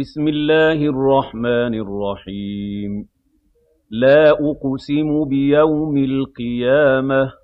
بِسْمِ اللَّهِ الرَّحْمَٰنِ الرَّحِيمِ. لَا أُقْسِمُ بِيَوْمِ الْقِيَامَةِ